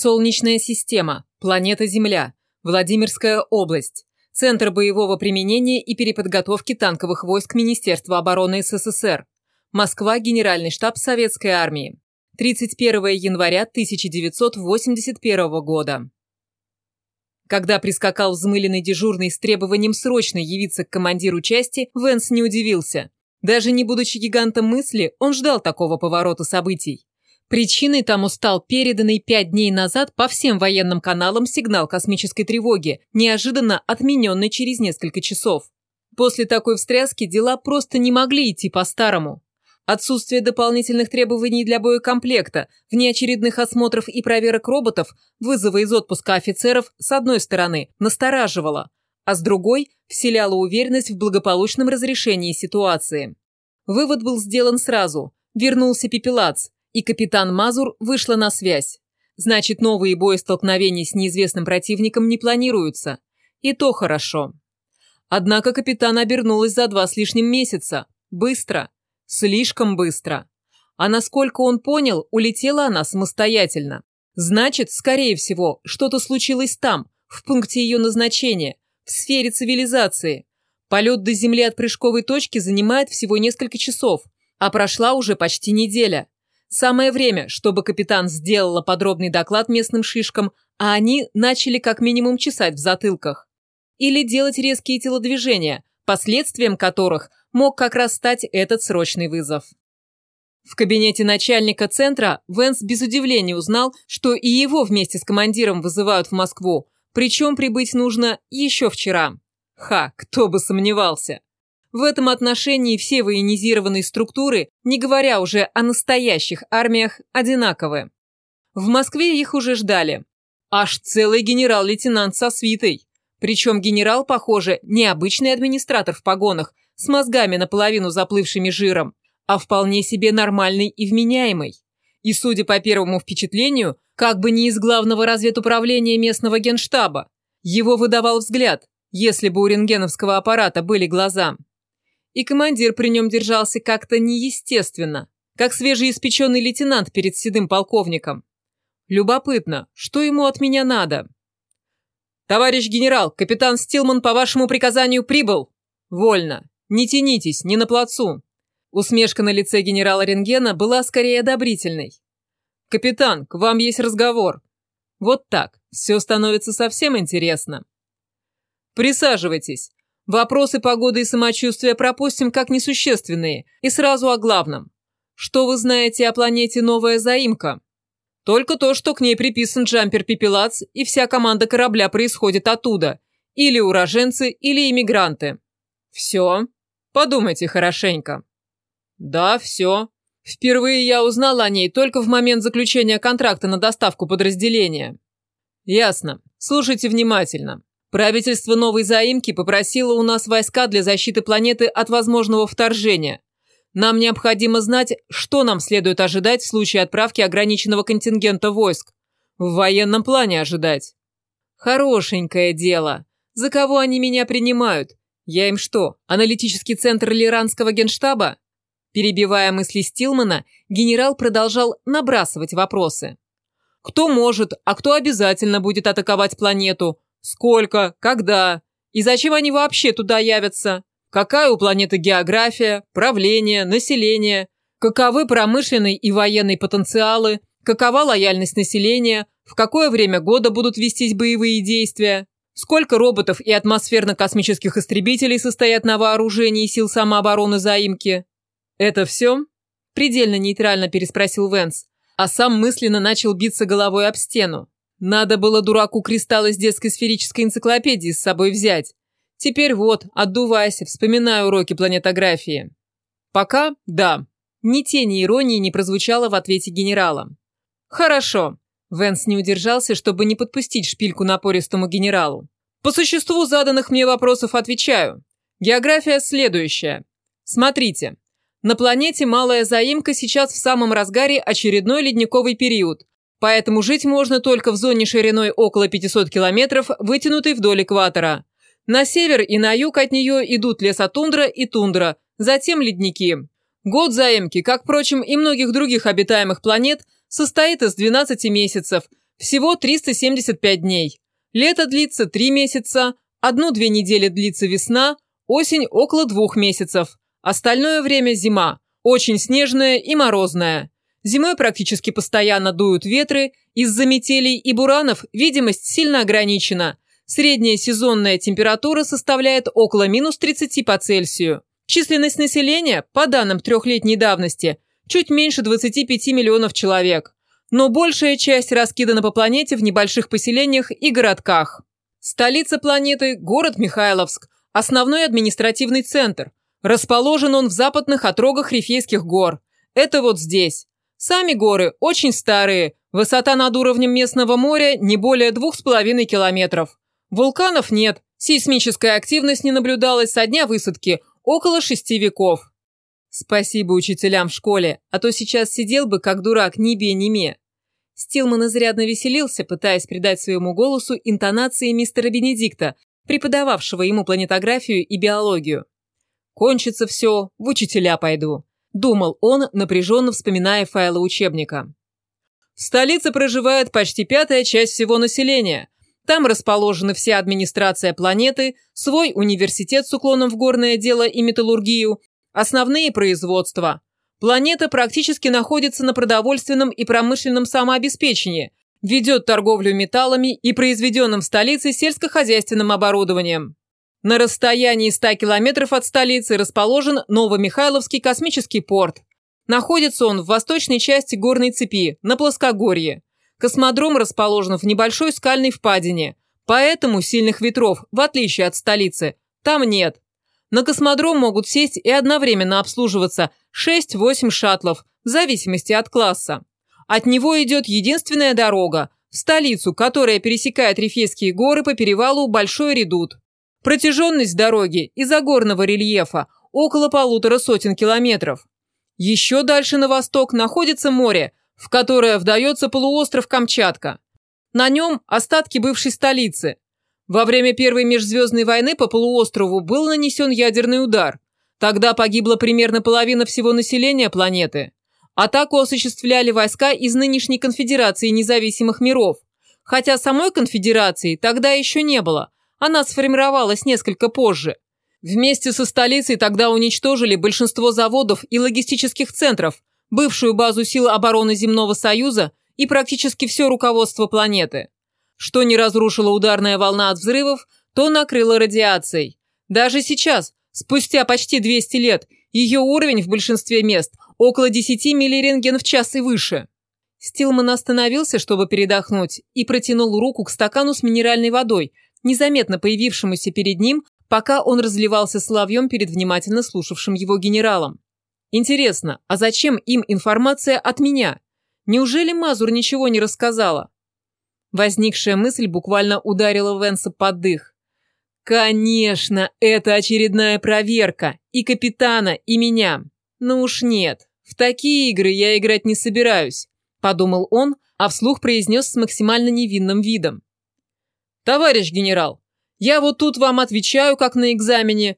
Солнечная система. Планета Земля. Владимирская область. Центр боевого применения и переподготовки танковых войск Министерства обороны СССР. Москва, Генеральный штаб Советской армии. 31 января 1981 года. Когда прискакал взмыленный дежурный с требованием срочно явиться к командиру части, Венс не удивился. Даже не будучи гигантом мысли, он ждал такого поворота событий. Причиной тому стал переданный пять дней назад по всем военным каналам сигнал космической тревоги, неожиданно отмененный через несколько часов. После такой встряски дела просто не могли идти по-старому. Отсутствие дополнительных требований для боекомплекта, внеочередных осмотров и проверок роботов, вызова из отпуска офицеров, с одной стороны, настораживало, а с другой – вселяло уверенность в благополучном разрешении ситуации. Вывод был сделан сразу. Вернулся Пепелац – и капитан Мазур вышла на связь. Значит, новые боестолкновения с неизвестным противником не планируются. И то хорошо. Однако капитан обернулась за два с лишним месяца. Быстро. Слишком быстро. А насколько он понял, улетела она самостоятельно. Значит, скорее всего, что-то случилось там, в пункте ее назначения, в сфере цивилизации. Полет до Земли от прыжковой точки занимает всего несколько часов, а прошла уже почти неделя. Самое время, чтобы капитан сделала подробный доклад местным шишкам, а они начали как минимум чесать в затылках. Или делать резкие телодвижения, последствием которых мог как раз стать этот срочный вызов. В кабинете начальника центра Венс без удивления узнал, что и его вместе с командиром вызывают в Москву, причем прибыть нужно еще вчера. Ха, кто бы сомневался. В этом отношении все военизированные структуры, не говоря уже о настоящих армиях, одинаковы. В Москве их уже ждали. Аж целый генерал-лейтенант со свитой. Причем генерал, похоже, не обычный администратор в погонах, с мозгами наполовину заплывшими жиром, а вполне себе нормальный и вменяемый. И, судя по первому впечатлению, как бы не из главного разведуправления местного генштаба. Его выдавал взгляд, если бы у рентгеновского аппарата были глаза и командир при нем держался как-то неестественно, как свежеиспеченный лейтенант перед седым полковником. Любопытно, что ему от меня надо? «Товарищ генерал, капитан Стилман по вашему приказанию прибыл!» «Вольно. Не тянитесь, не на плацу». Усмешка на лице генерала Рентгена была скорее одобрительной. «Капитан, к вам есть разговор». Вот так, все становится совсем интересно. «Присаживайтесь. Вопросы погоды и самочувствия пропустим как несущественные, и сразу о главном. Что вы знаете о планете Новая Заимка? Только то, что к ней приписан джампер Пепелац, и вся команда корабля происходит оттуда. Или уроженцы, или иммигранты. Все? Подумайте хорошенько. Да, все. Впервые я узнал о ней только в момент заключения контракта на доставку подразделения. Ясно. Слушайте внимательно. Правительство Новой Заимки попросило у нас войска для защиты планеты от возможного вторжения. Нам необходимо знать, что нам следует ожидать в случае отправки ограниченного контингента войск. В военном плане ожидать. Хорошенькое дело. За кого они меня принимают? Я им что, аналитический центр Лиранского генштаба? Перебивая мысли Стилмана, генерал продолжал набрасывать вопросы. Кто может, а кто обязательно будет атаковать планету? Сколько? Когда? И зачем они вообще туда явятся? Какая у планеты география, правление, население? Каковы промышленный и военный потенциалы? Какова лояльность населения? В какое время года будут вестись боевые действия? Сколько роботов и атмосферно-космических истребителей состоят на вооружении сил самообороны заимки? Это все? Предельно нейтрально переспросил Венс, а сам мысленно начал биться головой об стену. Надо было дураку кристалл из детской сферической энциклопедии с собой взять. Теперь вот, отдувайся, вспоминаю уроки планетографии. Пока – да. Ни тени иронии не прозвучало в ответе генерала. Хорошо. Венс не удержался, чтобы не подпустить шпильку напористому генералу. По существу заданных мне вопросов отвечаю. География следующая. Смотрите. На планете Малая Заимка сейчас в самом разгаре очередной ледниковый период, Поэтому жить можно только в зоне шириной около 500 километров, вытянутой вдоль экватора. На север и на юг от нее идут лесотундра и тундра, затем ледники. Год заимки, как, впрочем, и многих других обитаемых планет, состоит из 12 месяцев, Всего 375 дней. Лето длится 3 месяца, одну-две недели длится весна, осень около двух месяцев. Остальное время зима, очень снежная и морозная. Зимой практически постоянно дуют ветры, из-за метелей и буранов видимость сильно ограничена. Средняя сезонная температура составляет около минус 30 по Цельсию. Численность населения, по данным трехлетней давности, чуть меньше 25 миллионов человек. Но большая часть раскидана по планете в небольших поселениях и городках. Столица планеты – город Михайловск, основной административный центр. Расположен он в западных отрогах Рифейских гор. Это вот здесь. Сами горы очень старые, высота над уровнем местного моря не более двух с половиной километров. Вулканов нет, сейсмическая активность не наблюдалась со дня высадки, около шести веков. Спасибо учителям в школе, а то сейчас сидел бы, как дурак, ни бе, ни ме. Стилман изрядно веселился, пытаясь придать своему голосу интонации мистера Бенедикта, преподававшего ему планетографию и биологию. «Кончится все, в учителя пойду», – думал он, напряженно вспоминая файлы учебника. В столице проживает почти пятая часть всего населения. Там расположены вся администрация планеты, свой университет с уклоном в горное дело и металлургию, основные производства. Планета практически находится на продовольственном и промышленном самообеспечении, ведет торговлю металлами и произведенным в столице сельскохозяйственным оборудованием. На расстоянии 100 километров от столицы расположен Новомихайловский космический порт. Находится он в восточной части горной цепи, на плоскогорье. Космодром расположен в небольшой скальной впадине, поэтому сильных ветров, в отличие от столицы, там нет. На космодром могут сесть и одновременно обслуживаться 6-8 шаттлов, в зависимости от класса. От него идет единственная дорога – в столицу, которая пересекает Рифейские горы по перевалу Большой Редут. Протяженность дороги из-за горного рельефа около полутора сотен километров. Еще дальше на восток находится море, в которое вдается полуостров Камчатка. На нем остатки бывшей столицы. Во время Первой межзвездной войны по полуострову был нанесен ядерный удар. Тогда погибла примерно половина всего населения планеты. Атаку осуществляли войска из нынешней конфедерации независимых миров. Хотя самой конфедерации тогда еще не было – она сформировалась несколько позже. Вместе со столицей тогда уничтожили большинство заводов и логистических центров, бывшую базу сил обороны Земного Союза и практически все руководство планеты. Что не разрушила ударная волна от взрывов, то накрыла радиацией. Даже сейчас, спустя почти 200 лет, ее уровень в большинстве мест около 10 миллирентген в час и выше. Стилман остановился, чтобы передохнуть, и протянул руку к стакану с минеральной водой – незаметно появившемуся перед ним, пока он разливался соловьем перед внимательно слушавшим его генералом. Интересно, а зачем им информация от меня? Неужели Мазур ничего не рассказала? Возникшая мысль буквально ударила Венса под дых. Конечно, это очередная проверка. И капитана, и меня. Ну уж нет, в такие игры я играть не собираюсь, подумал он, а вслух произнес с максимально невинным видом. «Товарищ генерал, я вот тут вам отвечаю, как на экзамене,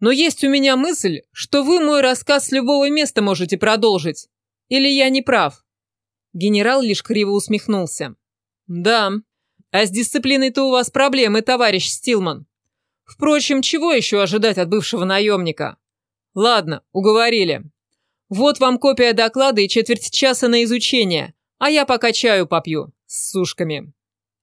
но есть у меня мысль, что вы мой рассказ с любого места можете продолжить. Или я не прав?» Генерал лишь криво усмехнулся. «Да, а с дисциплиной-то у вас проблемы, товарищ Стилман. Впрочем, чего еще ожидать от бывшего наемника? Ладно, уговорили. Вот вам копия доклада и четверть часа на изучение, а я пока чаю попью с сушками».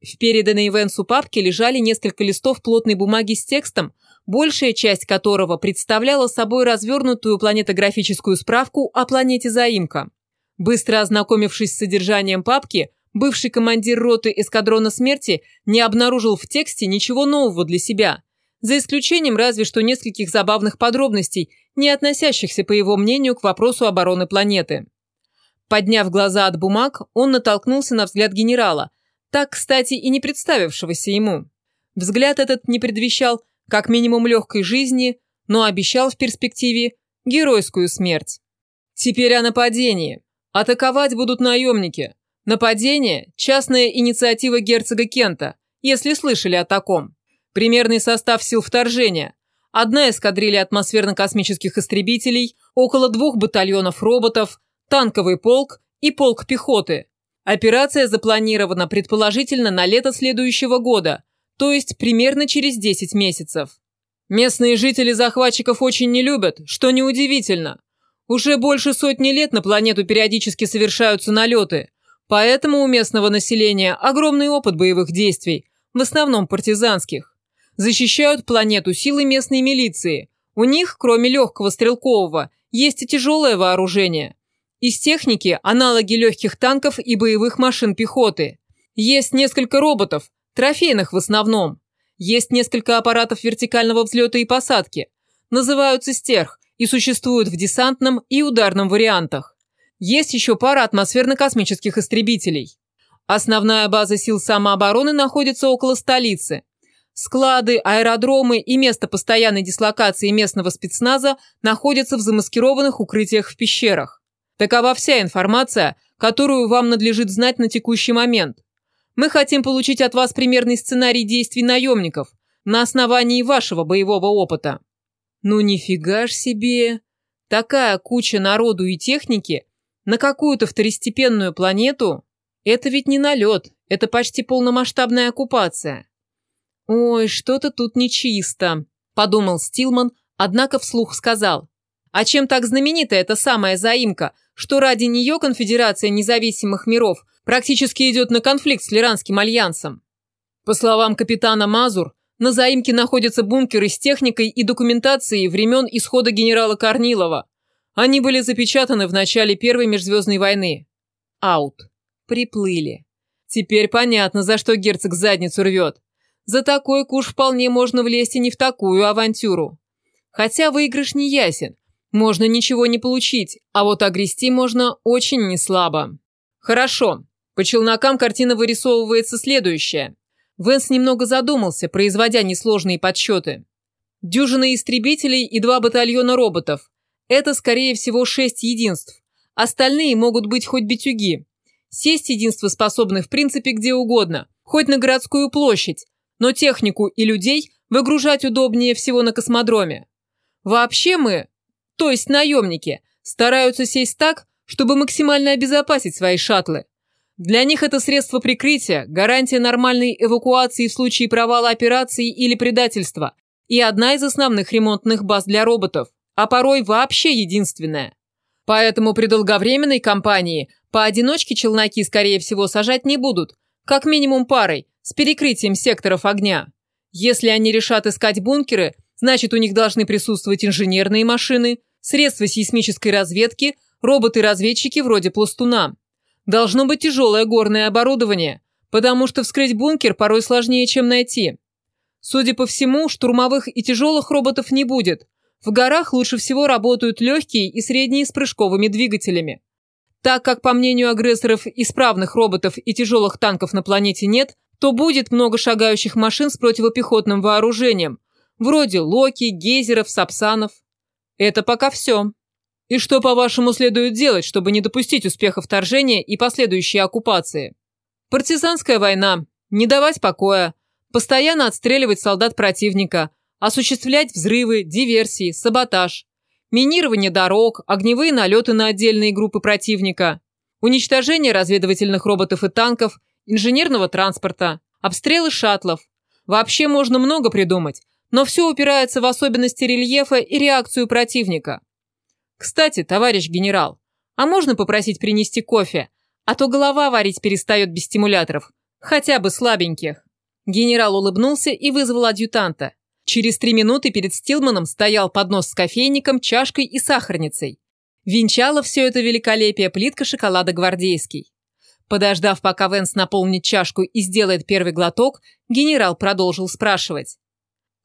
В переданной Венсу папке лежали несколько листов плотной бумаги с текстом, большая часть которого представляла собой развернутую планетографическую справку о планете Заимка. Быстро ознакомившись с содержанием папки, бывший командир роты эскадрона смерти не обнаружил в тексте ничего нового для себя, за исключением разве что нескольких забавных подробностей, не относящихся, по его мнению, к вопросу обороны планеты. Подняв глаза от бумаг, он натолкнулся на взгляд генерала, так, кстати, и не представившегося ему. Взгляд этот не предвещал как минимум легкой жизни, но обещал в перспективе геройскую смерть. Теперь о нападении. Атаковать будут наемники. Нападение – частная инициатива герцога Кента, если слышали о таком. Примерный состав сил вторжения. Одна эскадрилья атмосферно-космических истребителей, около двух батальонов роботов, танковый полк и полк пехоты. Операция запланирована предположительно на лето следующего года, то есть примерно через 10 месяцев. Местные жители захватчиков очень не любят, что неудивительно. Уже больше сотни лет на планету периодически совершаются налеты, поэтому у местного населения огромный опыт боевых действий, в основном партизанских. Защищают планету силы местной милиции. У них, кроме легкого стрелкового, есть и тяжелое вооружение. Из техники – аналоги легких танков и боевых машин пехоты. Есть несколько роботов, трофейных в основном. Есть несколько аппаратов вертикального взлета и посадки. Называются «Стерх» и существуют в десантном и ударном вариантах. Есть еще пара атмосферно-космических истребителей. Основная база сил самообороны находится около столицы. Склады, аэродромы и место постоянной дислокации местного спецназа находятся в замаскированных укрытиях в пещерах. Такова вся информация, которую вам надлежит знать на текущий момент. Мы хотим получить от вас примерный сценарий действий наемников на основании вашего боевого опыта. Ну нифига ж себе! Такая куча народу и техники на какую-то второстепенную планету – это ведь не налет, это почти полномасштабная оккупация. Ой, что-то тут нечисто, подумал Стилман, однако вслух сказал. А чем так знаменита эта самая заимка, что ради нее Конфедерация независимых миров практически идет на конфликт с Лиранским альянсом? По словам капитана Мазур, на заимке находятся бункеры с техникой и документацией времен исхода генерала Корнилова. Они были запечатаны в начале Первой межзвездной войны. Аут. Приплыли. Теперь понятно, за что герцог задницу рвет. За такой куш вполне можно влезть и не в такую авантюру. Хотя выигрыш не ясен. Можно ничего не получить, а вот огрести можно очень неслабо. Хорошо. По челнокам картина вырисовывается следующая. Венс немного задумался, производя несложные подсчеты. Дюжина истребителей и два батальона роботов. Это, скорее всего, шесть единств. Остальные могут быть хоть битюги. Сесть единства способны в принципе где угодно, хоть на городскую площадь, но технику и людей выгружать удобнее всего на космодроме. Вообще мы, то есть наемники, стараются сесть так, чтобы максимально обезопасить свои шаттлы. Для них это средство прикрытия, гарантия нормальной эвакуации в случае провала операции или предательства и одна из основных ремонтных баз для роботов, а порой вообще единственная. Поэтому при долговременной кампании поодиночке челноки, скорее всего, сажать не будут, как минимум парой, с перекрытием секторов огня. Если они решат искать бункеры, значит у них должны присутствовать инженерные машины, средства сейсмической разведки, роботы-разведчики вроде пластуна. Должно быть тяжелое горное оборудование, потому что вскрыть бункер порой сложнее, чем найти. Судя по всему, штурмовых и тяжелых роботов не будет. В горах лучше всего работают легкие и средние с прыжковыми двигателями. Так как, по мнению агрессоров, исправных роботов и тяжелых танков на планете нет, то будет много шагающих машин с противопехотным вооружением, вроде Локи, Гейзеров, Сапсанов. Это пока все. И что, по-вашему, следует делать, чтобы не допустить успеха вторжения и последующей оккупации? Партизанская война. Не давать покоя. Постоянно отстреливать солдат противника. Осуществлять взрывы, диверсии, саботаж. Минирование дорог, огневые налеты на отдельные группы противника. Уничтожение разведывательных роботов и танков, инженерного транспорта. Обстрелы шаттлов. Вообще можно много придумать, но все упирается в особенности рельефа и реакцию противника. Кстати, товарищ генерал, а можно попросить принести кофе? А то голова варить перестает без стимуляторов. Хотя бы слабеньких. Генерал улыбнулся и вызвал адъютанта. Через три минуты перед Стилманом стоял поднос с кофейником, чашкой и сахарницей. Венчала все это великолепие плитка шоколада гвардейский. Подождав, пока Венс наполнит чашку и сделает первый глоток, генерал продолжил спрашивать.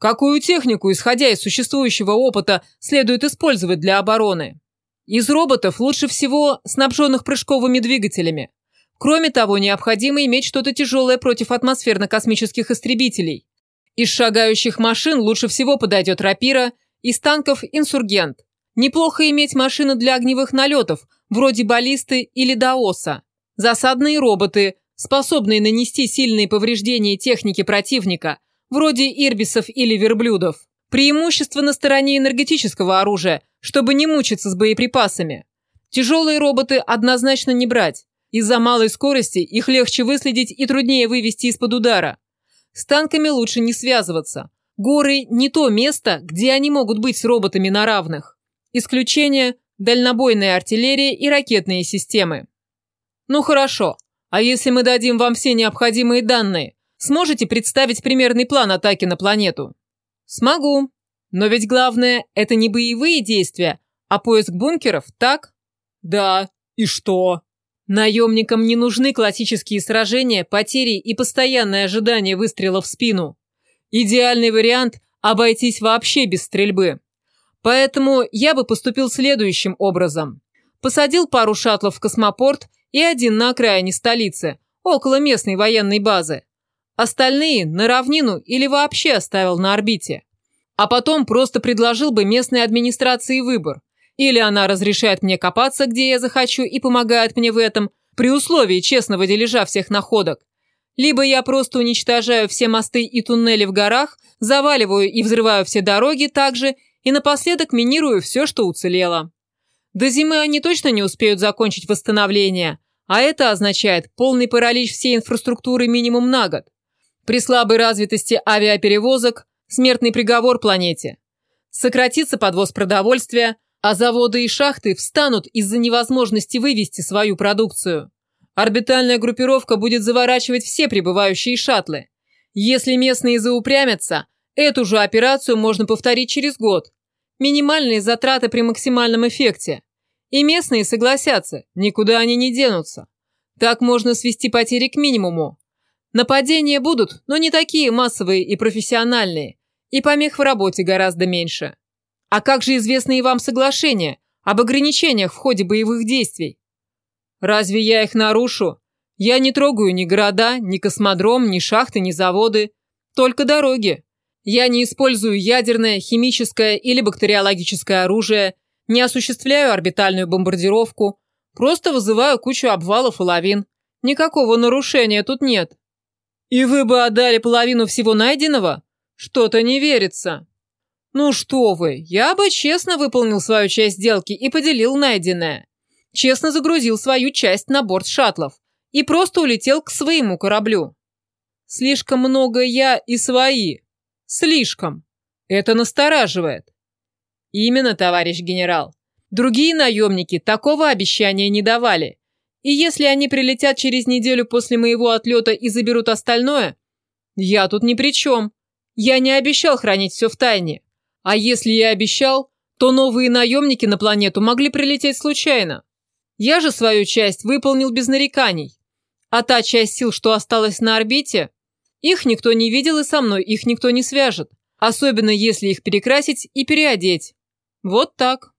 Какую технику, исходя из существующего опыта, следует использовать для обороны? Из роботов лучше всего снабженных прыжковыми двигателями. Кроме того, необходимо иметь что-то тяжелое против атмосферно-космических истребителей. Из шагающих машин лучше всего подойдет рапира, из танков – инсургент. Неплохо иметь машины для огневых налетов, вроде баллисты или даоса. Засадные роботы, способные нанести сильные повреждения технике противника – вроде ирбисов или верблюдов. Преимущество на стороне энергетического оружия, чтобы не мучиться с боеприпасами. Тяжелые роботы однозначно не брать. Из-за малой скорости их легче выследить и труднее вывести из-под удара. С танками лучше не связываться. Горы – не то место, где они могут быть с роботами на равных. Исключение – дальнобойная артиллерия и ракетные системы. Ну хорошо, а если мы дадим вам все необходимые данные, сможете представить примерный план атаки на планету? Смогу. Но ведь главное – это не боевые действия, а поиск бункеров, так? Да. И что? Наемникам не нужны классические сражения, потери и постоянное ожидание выстрела в спину. Идеальный вариант – обойтись вообще без стрельбы. Поэтому я бы поступил следующим образом. Посадил пару шаттлов в космопорт и один на окраине столицы, около местной военной базы. Остальные – на равнину или вообще оставил на орбите. А потом просто предложил бы местной администрации выбор. Или она разрешает мне копаться, где я захочу, и помогает мне в этом, при условии честного дележа всех находок. Либо я просто уничтожаю все мосты и туннели в горах, заваливаю и взрываю все дороги также, и напоследок минирую все, что уцелело. До зимы они точно не успеют закончить восстановление, а это означает полный паралич всей инфраструктуры минимум на год. При слабой развитости авиаперевозок – смертный приговор планете. Сократится подвоз продовольствия – а заводы и шахты встанут из-за невозможности вывести свою продукцию. Орбитальная группировка будет заворачивать все прибывающие шаттлы. Если местные заупрямятся, эту же операцию можно повторить через год. Минимальные затраты при максимальном эффекте. И местные согласятся, никуда они не денутся. Так можно свести потери к минимуму. Нападения будут, но не такие массовые и профессиональные. И помех в работе гораздо меньше. А как же известные вам соглашения об ограничениях в ходе боевых действий? Разве я их нарушу? Я не трогаю ни города, ни космодром, ни шахты, ни заводы. Только дороги. Я не использую ядерное, химическое или бактериологическое оружие, не осуществляю орбитальную бомбардировку, просто вызываю кучу обвалов и лавин. Никакого нарушения тут нет. И вы бы отдали половину всего найденного? Что-то не верится. «Ну что вы, я бы честно выполнил свою часть сделки и поделил найденное. Честно загрузил свою часть на борт шаттлов и просто улетел к своему кораблю. Слишком много я и свои. Слишком. Это настораживает». «Именно, товарищ генерал. Другие наемники такого обещания не давали. И если они прилетят через неделю после моего отлета и заберут остальное, я тут ни при чем. Я не обещал хранить все в тайне. А если я обещал, то новые наемники на планету могли прилететь случайно. Я же свою часть выполнил без нареканий. А та часть сил, что осталась на орбите, их никто не видел и со мной их никто не свяжет. Особенно если их перекрасить и переодеть. Вот так.